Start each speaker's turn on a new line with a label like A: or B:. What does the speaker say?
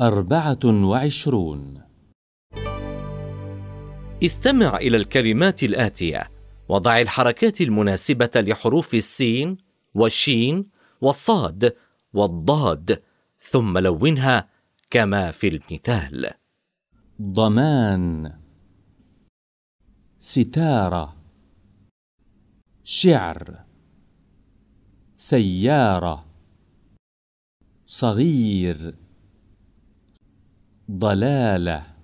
A: أربعة وعشرون.
B: استمع إلى الكلمات الآتية. وضع الحركات المناسبة لحروف السين والشين والصاد والضاد. ثم لونها كما في المثال.
A: ضمان. ستارة. شعر. سيارة. صغير. ضلالة.